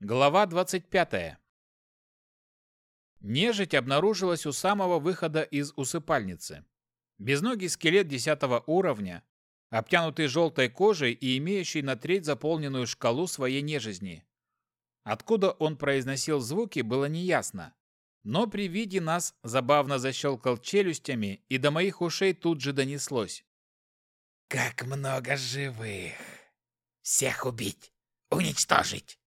Глава 25. Нежить обнаружилась у самого выхода из усыпальницы. Безногий скелет десятого уровня, обтянутый желтой кожей и имеющий на треть заполненную шкалу своей нежизни. Откуда он произносил звуки, было неясно. Но при виде нас забавно защелкал челюстями, и до моих ушей тут же донеслось. «Как много живых! Всех убить! Уничтожить!»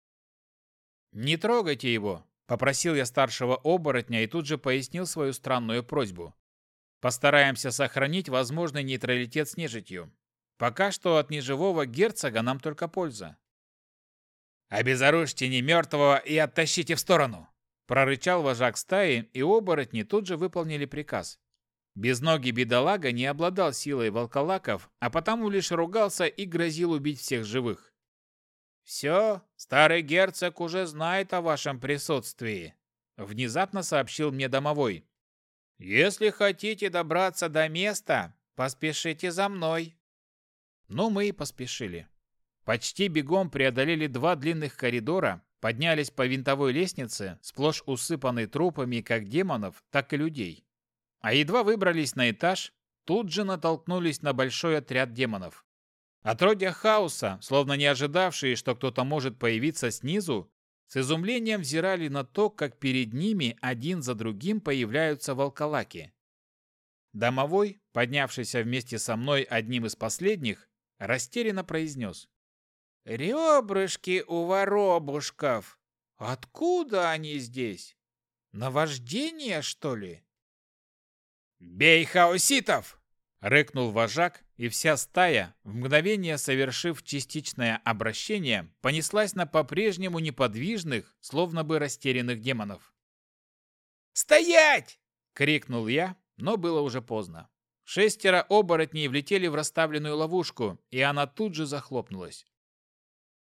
«Не трогайте его!» – попросил я старшего оборотня и тут же пояснил свою странную просьбу. «Постараемся сохранить возможный нейтралитет с нежитью. Пока что от неживого герцога нам только польза». «Обезоружьте немертвого и оттащите в сторону!» Прорычал вожак стаи, и оборотни тут же выполнили приказ. Безногий бедолага не обладал силой волколаков, а потому лишь ругался и грозил убить всех живых. «Все, старый герцог уже знает о вашем присутствии», — внезапно сообщил мне домовой. «Если хотите добраться до места, поспешите за мной». Ну, мы и поспешили. Почти бегом преодолели два длинных коридора, поднялись по винтовой лестнице, сплошь усыпанной трупами как демонов, так и людей. А едва выбрались на этаж, тут же натолкнулись на большой отряд демонов. Отродья хаоса, словно не ожидавшие, что кто-то может появиться снизу, с изумлением взирали на то, как перед ними один за другим появляются волколаки. Домовой, поднявшийся вместе со мной одним из последних, растерянно произнес. Ребрышки у воробушков. Откуда они здесь? Наваждение, что ли? «Бей хаоситов!» — рыкнул вожак, и вся стая, в мгновение совершив частичное обращение, понеслась на по-прежнему неподвижных, словно бы растерянных демонов. «Стоять!» — крикнул я, но было уже поздно. Шестеро оборотней влетели в расставленную ловушку, и она тут же захлопнулась.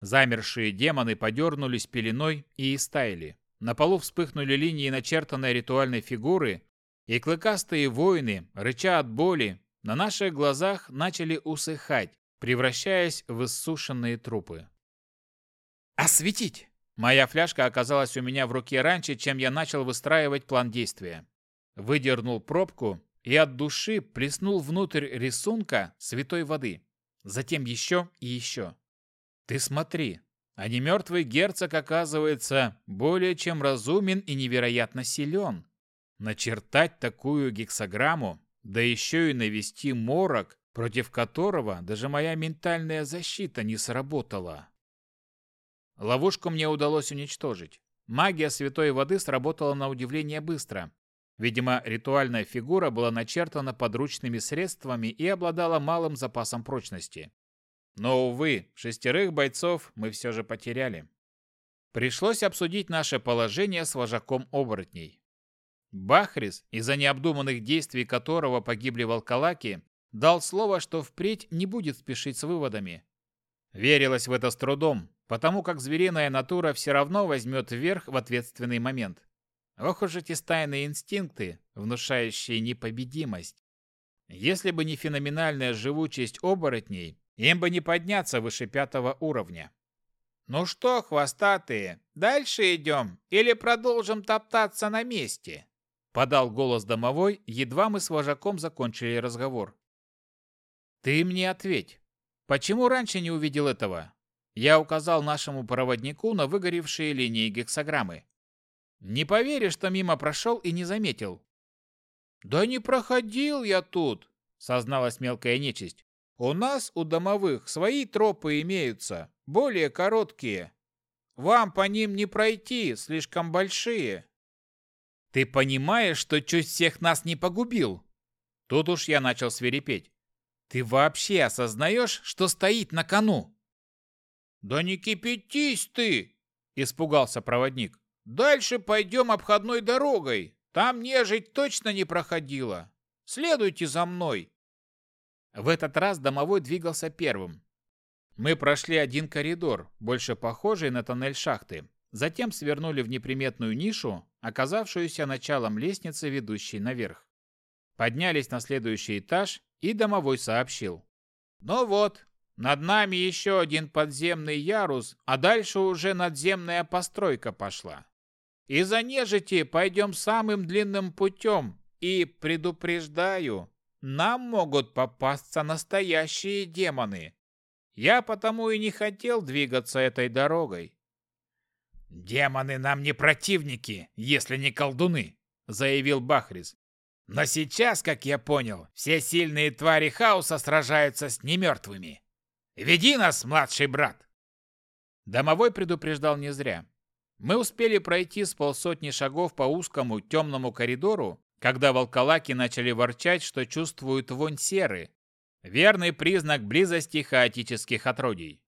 Замершие демоны подернулись пеленой и истаяли. На полу вспыхнули линии начертанной ритуальной фигуры, и клыкастые воины, рыча от боли, на наших глазах начали усыхать, превращаясь в иссушенные трупы. «Осветить!» Моя фляжка оказалась у меня в руке раньше, чем я начал выстраивать план действия. Выдернул пробку и от души плеснул внутрь рисунка святой воды. Затем еще и еще. Ты смотри, а не мертвый герцог, оказывается, более чем разумен и невероятно силен. Начертать такую гексограмму, да еще и навести морок, против которого даже моя ментальная защита не сработала. Ловушку мне удалось уничтожить. Магия святой воды сработала на удивление быстро. Видимо, ритуальная фигура была начертана подручными средствами и обладала малым запасом прочности. Но, увы, шестерых бойцов мы все же потеряли. Пришлось обсудить наше положение с вожаком оборотней. Бахрис, из-за необдуманных действий которого погибли волколаки, дал слово, что впредь не будет спешить с выводами. Верилось в это с трудом, потому как звериная натура все равно возьмет вверх в ответственный момент. Ох уж эти стайные инстинкты, внушающие непобедимость. Если бы не феноменальная живучесть оборотней, им бы не подняться выше пятого уровня. «Ну что, хвостатые, дальше идем или продолжим топтаться на месте?» Подал голос домовой, едва мы с вожаком закончили разговор. «Ты мне ответь, почему раньше не увидел этого?» Я указал нашему проводнику на выгоревшие линии гексограммы. «Не поверишь, что мимо прошел и не заметил». «Да не проходил я тут», — созналась мелкая нечисть. У нас, у домовых, свои тропы имеются, более короткие. Вам по ним не пройти, слишком большие. Ты понимаешь, что чуть всех нас не погубил? Тут уж я начал свирепеть. Ты вообще осознаешь, что стоит на кону? Да не кипятись ты, испугался проводник. Дальше пойдем обходной дорогой. Там нежить точно не проходила. Следуйте за мной. В этот раз домовой двигался первым. Мы прошли один коридор, больше похожий на тоннель шахты. Затем свернули в неприметную нишу, оказавшуюся началом лестницы, ведущей наверх. Поднялись на следующий этаж, и домовой сообщил. «Ну вот, Над нами еще один подземный ярус, а дальше уже надземная постройка пошла. Из-за нежити пойдем самым длинным путем, и, предупреждаю, нам могут попасться настоящие демоны. Я потому и не хотел двигаться этой дорогой. «Демоны нам не противники, если не колдуны», — заявил Бахрис. «Но сейчас, как я понял, все сильные твари хаоса сражаются с немертвыми. Веди нас, младший брат!» Домовой предупреждал не зря. Мы успели пройти с полсотни шагов по узкому темному коридору, когда волколаки начали ворчать, что чувствуют вонь серы. Верный признак близости хаотических отродий.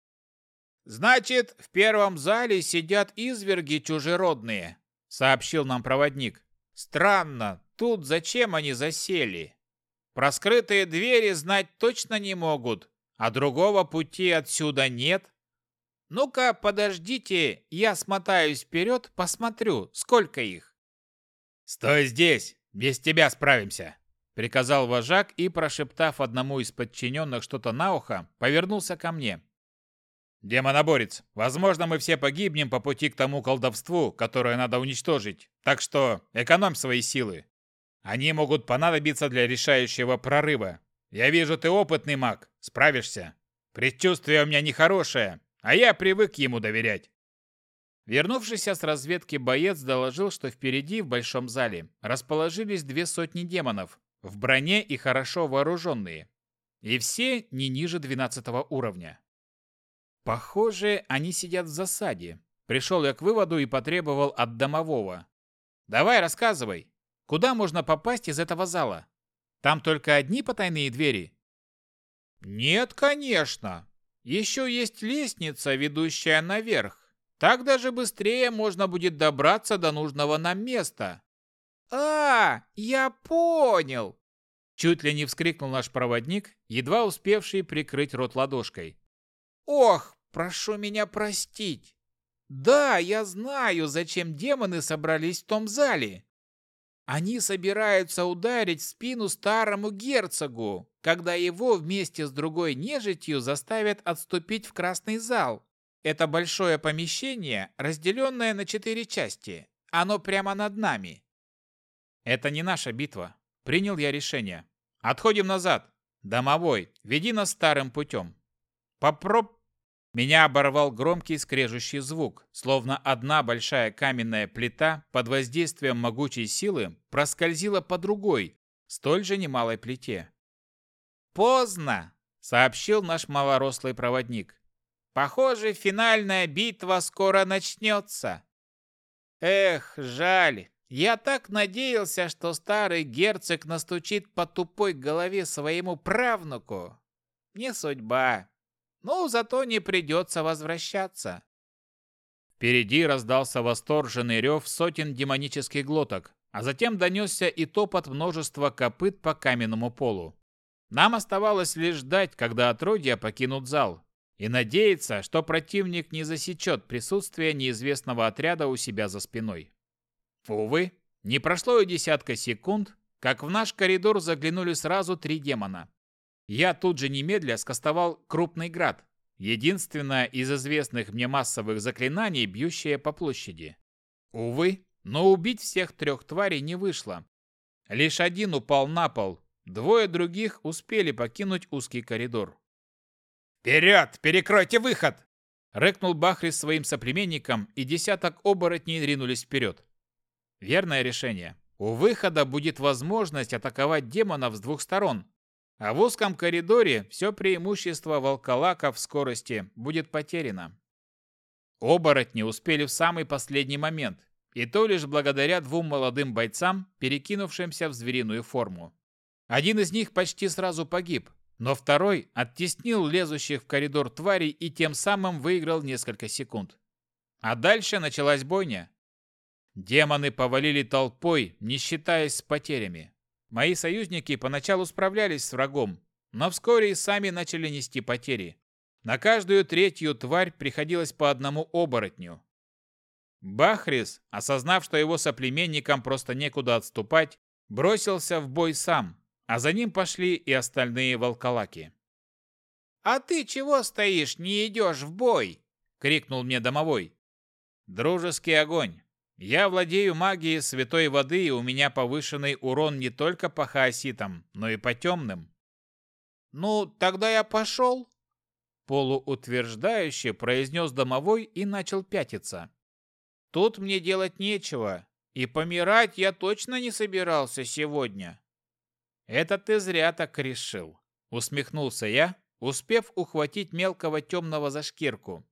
«Значит, в первом зале сидят изверги чужеродные», — сообщил нам проводник. «Странно, тут зачем они засели? Про скрытые двери знать точно не могут, а другого пути отсюда нет. Ну-ка, подождите, я смотаюсь вперед, посмотрю, сколько их». «Стой здесь, без тебя справимся», — приказал вожак и, прошептав одному из подчиненных что-то на ухо, повернулся ко мне. «Демоноборец, возможно, мы все погибнем по пути к тому колдовству, которое надо уничтожить, так что экономь свои силы. Они могут понадобиться для решающего прорыва. Я вижу, ты опытный маг, справишься. Предчувствие у меня нехорошее, а я привык ему доверять». Вернувшийся с разведки боец доложил, что впереди, в большом зале, расположились две сотни демонов, в броне и хорошо вооруженные. И все не ниже 12 уровня. Похоже, они сидят в засаде. Пришел я к выводу и потребовал от домового. Давай, рассказывай, куда можно попасть из этого зала? Там только одни потайные двери? Нет, конечно. Еще есть лестница, ведущая наверх. Так даже быстрее можно будет добраться до нужного нам места. А, я понял. Чуть ли не вскрикнул наш проводник, едва успевший прикрыть рот ладошкой. Ох, прошу меня простить. Да, я знаю, зачем демоны собрались в том зале. Они собираются ударить в спину старому герцогу, когда его вместе с другой нежитью заставят отступить в красный зал. Это большое помещение, разделенное на четыре части. Оно прямо над нами. Это не наша битва. Принял я решение. Отходим назад. Домовой, веди нас старым путем. Попроб... Меня оборвал громкий скрежущий звук, словно одна большая каменная плита под воздействием могучей силы проскользила по другой, столь же немалой плите. «Поздно!» — сообщил наш малорослый проводник. «Похоже, финальная битва скоро начнется». «Эх, жаль! Я так надеялся, что старый герцог настучит по тупой голове своему правнуку. Не судьба. Ну, зато не придется возвращаться. Впереди раздался восторженный рев сотен демонических глоток, а затем донесся и топот множества копыт по каменному полу. Нам оставалось лишь ждать, когда отродья покинут зал, и надеяться, что противник не засечет присутствие неизвестного отряда у себя за спиной. Увы, не прошло и десятка секунд, как в наш коридор заглянули сразу три демона. Я тут же немедля скостовал крупный град, единственное из известных мне массовых заклинаний, бьющее по площади. Увы, но убить всех трех тварей не вышло. Лишь один упал на пол, двое других успели покинуть узкий коридор. «Вперед! Перекройте выход!» Рыкнул Бахрис своим соплеменникам, и десяток оборотней ринулись вперед. Верное решение. У выхода будет возможность атаковать демонов с двух сторон, а в узком коридоре все преимущество волколака в скорости будет потеряно. Оборотни успели в самый последний момент, и то лишь благодаря двум молодым бойцам, перекинувшимся в звериную форму. Один из них почти сразу погиб, но второй оттеснил лезущих в коридор тварей и тем самым выиграл несколько секунд. А дальше началась бойня. Демоны повалили толпой, не считаясь с потерями. Мои союзники поначалу справлялись с врагом, но вскоре и сами начали нести потери. На каждую третью тварь приходилось по одному оборотню. Бахрис, осознав, что его соплеменникам просто некуда отступать, бросился в бой сам, а за ним пошли и остальные волколаки. «А ты чего стоишь, не идешь в бой?» — крикнул мне домовой. «Дружеский огонь. Я владею магией святой воды, и у меня повышенный урон не только по хаоситам, но и по темным». «Ну, тогда я пошел», — полуутверждающе произнес домовой и начал пятиться. «Тут мне делать нечего, и помирать я точно не собирался сегодня». «Это ты зря так решил», — усмехнулся я, успев ухватить мелкого темного за шкирку.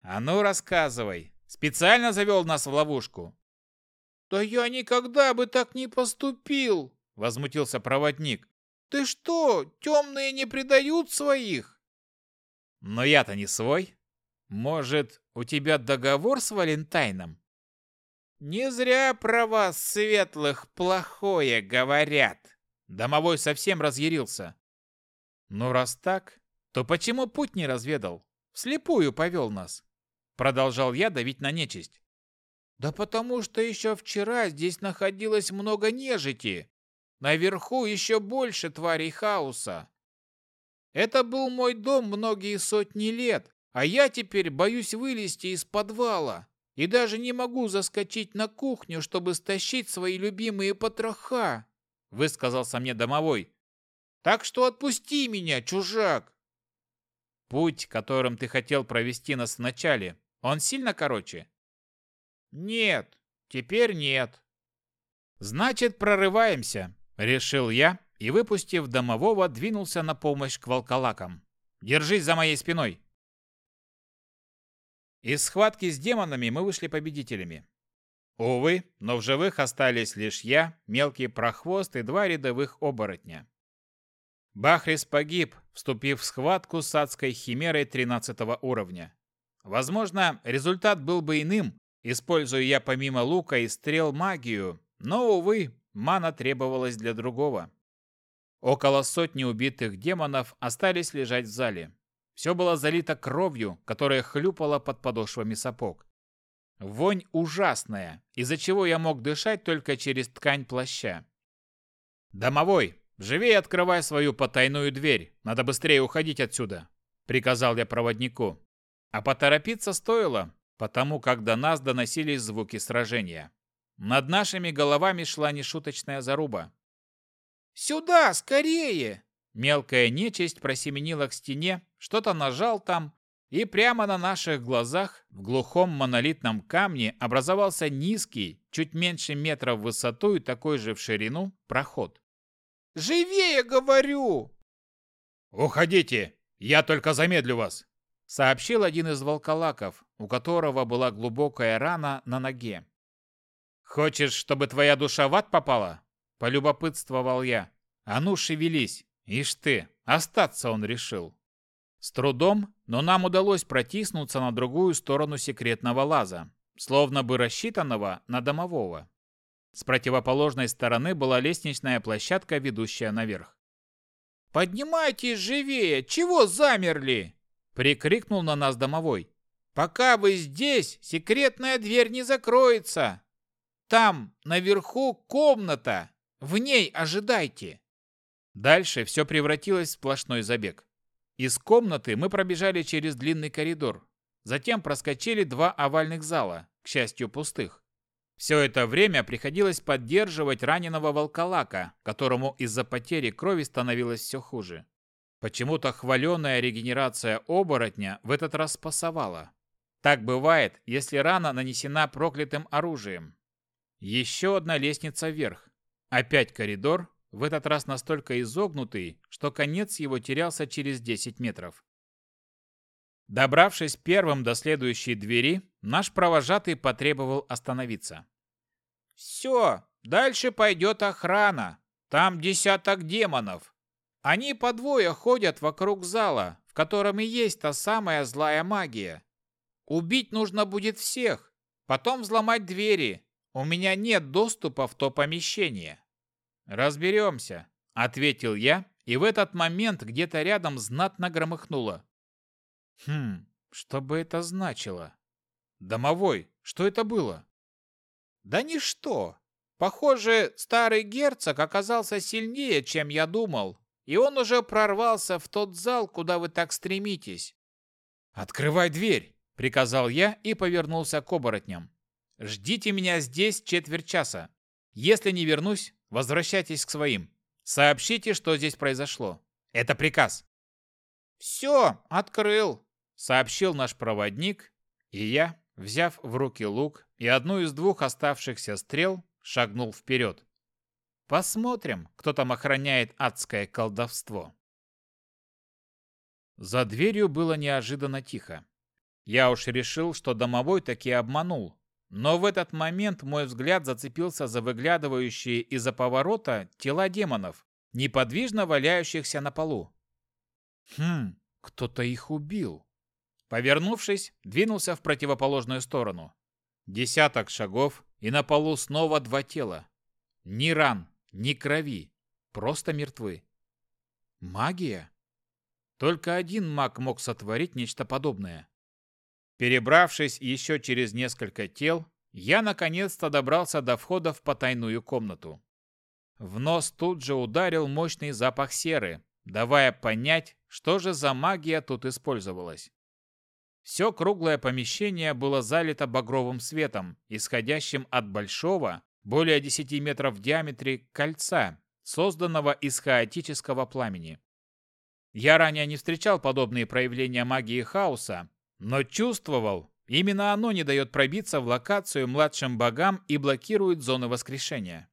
«А ну, рассказывай, специально завел нас в ловушку?» «Да я никогда бы так не поступил!» — возмутился проводник. «Ты что, темные не предают своих?» «Но я-то не свой. Может, у тебя договор с Валентайном?» «Не зря про вас, светлых, плохое говорят!» Домовой совсем разъярился. «Ну, раз так, то почему путь не разведал? Вслепую повел нас!» Продолжал я давить на нечисть. «Да потому что еще вчера здесь находилось много нежити. Наверху еще больше тварей хаоса. Это был мой дом многие сотни лет, а я теперь боюсь вылезти из подвала и даже не могу заскочить на кухню, чтобы стащить свои любимые потроха», высказался мне домовой. Так что отпусти меня, чужак. Путь, которым ты хотел провести нас вначале, он сильно короче? Нет, теперь нет. Значит, прорываемся, решил я и, выпустив домового, двинулся на помощь к волколакам. Держись за моей спиной. Из схватки с демонами мы вышли победителями. Увы, но в живых остались лишь я, мелкий прохвост и два рядовых оборотня. Бахрис погиб, вступив в схватку с адской химерой 13 уровня. Возможно, результат был бы иным, используя я помимо лука и стрел магию, но, увы, мана требовалась для другого. Около сотни убитых демонов остались лежать в зале. Все было залито кровью, которая хлюпала под подошвами сапог. Вонь ужасная, из-за чего я мог дышать только через ткань плаща. «Домовой, «Живее открывай свою потайную дверь, надо быстрее уходить отсюда», — приказал я проводнику. А поторопиться стоило, потому как до нас доносились звуки сражения. Над нашими головами шла нешуточная заруба. «Сюда, скорее!» Мелкая нечисть просеменила к стене, что-то нажал там, и прямо на наших глазах в глухом монолитном камне образовался низкий, чуть меньше метра в высоту и такой же в ширину, проход. Живее, говорю!» «Уходите! Я только замедлю вас!» Сообщил один из волколаков, у которого была глубокая рана на ноге. «Хочешь, чтобы твоя душа в ад попала?» Полюбопытствовал я. «А ну, шевелись! Ишь ты, остаться он решил!» С трудом, но нам удалось протиснуться на другую сторону секретного лаза, словно бы рассчитанного на домового. С противоположной стороны была лестничная площадка, ведущая наверх. «Поднимайтесь живее! Чего замерли?» — прикрикнул на нас домовой. «Пока вы здесь, секретная дверь не закроется. Там, наверху, комната. В ней ожидайте». Дальше все превратилось в сплошной забег. Из комнаты мы пробежали через длинный коридор. Затем проскочили два овальных зала, к счастью, пустых. Все это время приходилось поддерживать раненого волколака, которому из-за потери крови становилось все хуже. Почему-то хваленая регенерация оборотня в этот раз спасовала. Так бывает, если рана нанесена проклятым оружием. Еще одна лестница вверх. Опять коридор, в этот раз настолько изогнутый, что конец его терялся через 10 метров. Добравшись первым до следующей двери, наш провожатый потребовал остановиться. Все, дальше пойдет охрана. Там десяток демонов. Они по двое ходят вокруг зала, в котором и есть та самая злая магия. Убить нужно будет всех, потом взломать двери. У меня нет доступа в то помещение. Разберемся, ответил я, и в этот момент где-то рядом знатно громыхнуло. Хм, что бы это значило? Домовой, что это было? Да ничто. Похоже, старый герцог оказался сильнее, чем я думал, и он уже прорвался в тот зал, куда вы так стремитесь. «Открывай дверь!» — приказал я и повернулся к оборотням. «Ждите меня здесь четверть часа. Если не вернусь, возвращайтесь к своим. Сообщите, что здесь произошло. Это приказ». «Все, открыл», — сообщил наш проводник, и я, взяв в руки лук и одну из двух оставшихся стрел, шагнул вперед. Посмотрим, кто там охраняет адское колдовство. За дверью было неожиданно тихо. Я уж решил, что домовой таки обманул, но в этот момент мой взгляд зацепился за выглядывающие из-за поворота тела демонов, неподвижно валяющихся на полу. Хм, кто-то их убил. Повернувшись, двинулся в противоположную сторону. Десяток шагов, и на полу снова два тела. Ни ран, ни крови, просто мертвы. Магия? Только один маг мог сотворить нечто подобное. Перебравшись еще через несколько тел, я наконец-то добрался до входа в потайную комнату. В нос тут же ударил мощный запах серы, давая понять, что же за магия тут использовалась. Все круглое помещение было залито багровым светом, исходящим от большого, более 10 метров в диаметре, кольца, созданного из хаотического пламени. Я ранее не встречал подобные проявления магии хаоса, но чувствовал, именно оно не дает пробиться в локацию младшим богам и блокирует зоны воскрешения.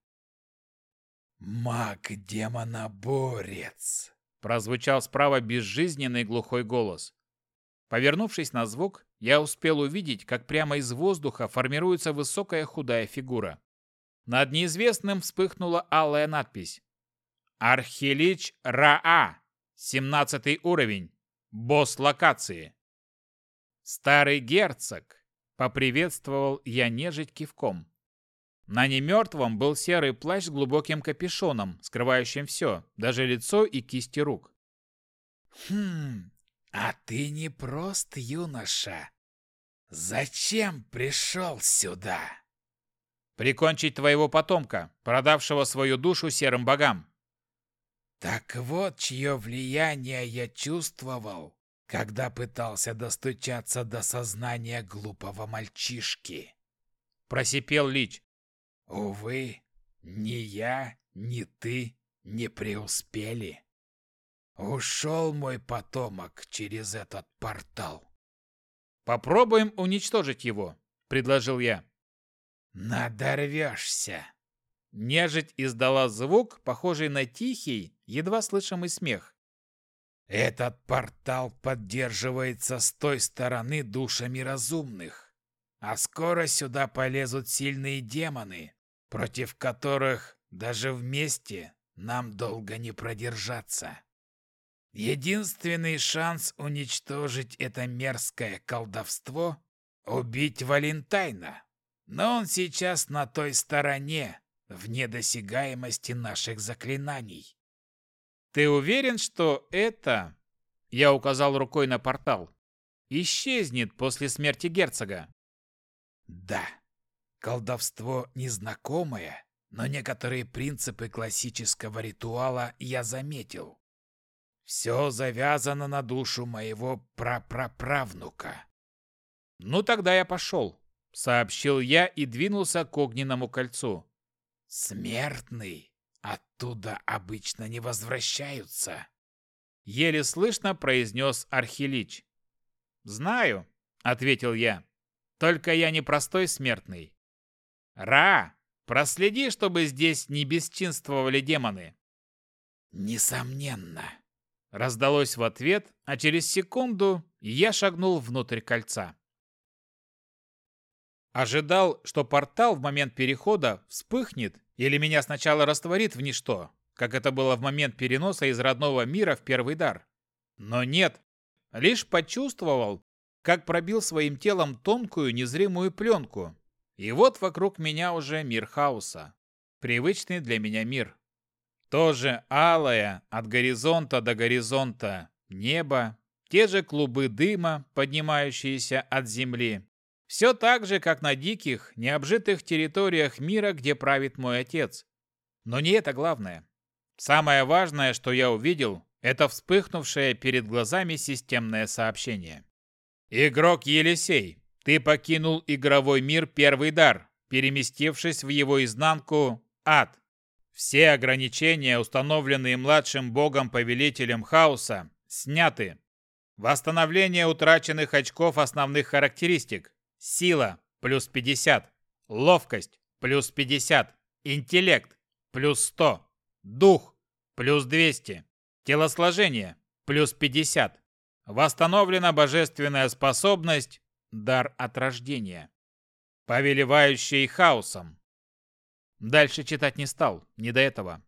«Маг-демоноборец!» прозвучал справа безжизненный глухой голос. Повернувшись на звук, я успел увидеть, как прямо из воздуха формируется высокая худая фигура. Над неизвестным вспыхнула алая надпись. «Архилич Раа, 17 уровень, босс локации». «Старый герцог», — поприветствовал я нежить кивком. На немертвом был серый плащ с глубоким капюшоном, скрывающим все, даже лицо и кисти рук. «Хм, а ты не прост, юноша. Зачем пришел сюда?» «Прикончить твоего потомка, продавшего свою душу серым богам». «Так вот, чье влияние я чувствовал, когда пытался достучаться до сознания глупого мальчишки», — просипел Лич. «Увы, ни я, ни ты не преуспели». Ушел мой потомок через этот портал. Попробуем уничтожить его, предложил я. Надорвешься. Нежить издала звук, похожий на тихий, едва слышимый смех. Этот портал поддерживается с той стороны душами разумных, а скоро сюда полезут сильные демоны, против которых даже вместе нам долго не продержаться. Единственный шанс уничтожить это мерзкое колдовство — убить Валентайна. Но он сейчас на той стороне, вне досягаемости наших заклинаний. Ты уверен, что это, я указал рукой на портал, исчезнет после смерти герцога? Да. Колдовство незнакомое, но некоторые принципы классического ритуала я заметил. Все завязано на душу моего прапраправнука. Ну тогда я пошел, сообщил я и двинулся к огненному кольцу. Смертный оттуда обычно не возвращаются. Еле слышно произнес Архилич. Знаю, ответил я. Только я не простой смертный. Ра, проследи, чтобы здесь не бесчинствовали демоны. Несомненно. Раздалось в ответ, а через секунду я шагнул внутрь кольца. Ожидал, что портал в момент перехода вспыхнет или меня сначала растворит в ничто, как это было в момент переноса из родного мира в первый дар. Но нет, лишь почувствовал, как пробил своим телом тонкую незримую пленку. И вот вокруг меня уже мир хаоса. Привычный для меня мир. Тоже алое от горизонта до горизонта небо, те же клубы дыма, поднимающиеся от земли. Все так же, как на диких, необжитых территориях мира, где правит мой отец. Но не это главное. Самое важное, что я увидел, это вспыхнувшее перед глазами системное сообщение. «Игрок Елисей, ты покинул игровой мир Первый Дар, переместившись в его изнанку Ад. Все ограничения, установленные младшим богом-повелителем хаоса, сняты. Восстановление утраченных очков основных характеристик. Сила – плюс 50. Ловкость – плюс 50. Интеллект – плюс 100. Дух – плюс 200. Телосложение – плюс 50. Восстановлена божественная способность – дар от рождения. Повелевающий хаосом. Дальше читать не стал, не до этого.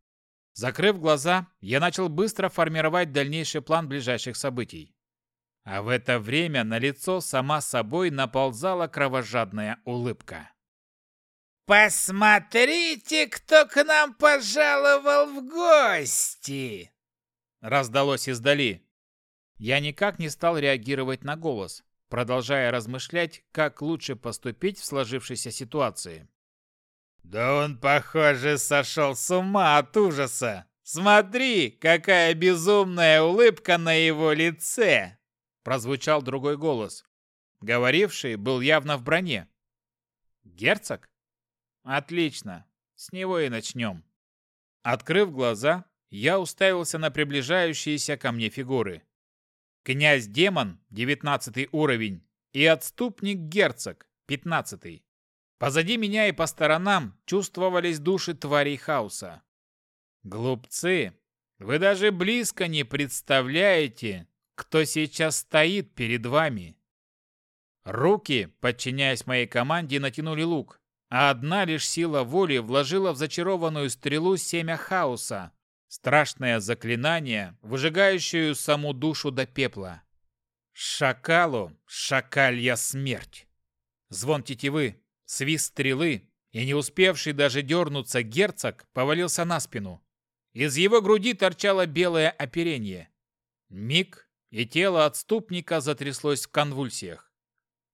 Закрыв глаза, я начал быстро формировать дальнейший план ближайших событий. А в это время на лицо сама собой наползала кровожадная улыбка. «Посмотрите, кто к нам пожаловал в гости!» Раздалось издали. Я никак не стал реагировать на голос, продолжая размышлять, как лучше поступить в сложившейся ситуации. Да он, похоже, сошел с ума от ужаса. Смотри, какая безумная улыбка на его лице. Прозвучал другой голос. Говоривший был явно в броне. Герцог? Отлично. С него и начнем. Открыв глаза, я уставился на приближающиеся ко мне фигуры. Князь-демон, девятнадцатый уровень, и отступник-герцог, пятнадцатый. Позади меня и по сторонам чувствовались души тварей хаоса. Глупцы, вы даже близко не представляете, кто сейчас стоит перед вами. Руки, подчиняясь моей команде, натянули лук, а одна лишь сила воли вложила в зачарованную стрелу семя хаоса, страшное заклинание, выжигающее саму душу до пепла. Шакалу, шакалья смерть. Звон тетивы, свист стрелы, и не успевший даже дернуться герцог повалился на спину. Из его груди торчало белое оперение. Миг, и тело отступника затряслось в конвульсиях.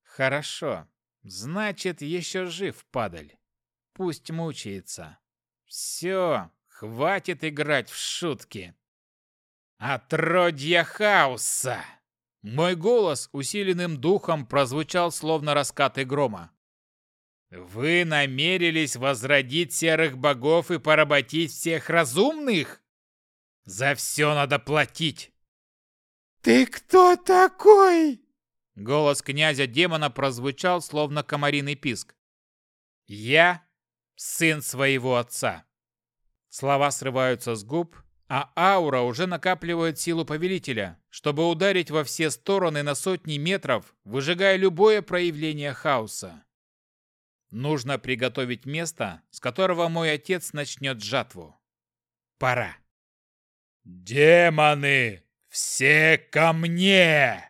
Хорошо. Значит, еще жив падаль. Пусть мучается. Все, хватит играть в шутки. Отродья хаоса! Мой голос усиленным духом прозвучал словно раскаты грома. Вы намерились возродить серых богов и поработить всех разумных? За все надо платить. Ты кто такой? Голос князя-демона прозвучал, словно комариный писк. Я сын своего отца. Слова срываются с губ, а аура уже накапливает силу повелителя, чтобы ударить во все стороны на сотни метров, выжигая любое проявление хаоса. Нужно приготовить место, с которого мой отец начнет жатву. Пора. «Демоны! Все ко мне!»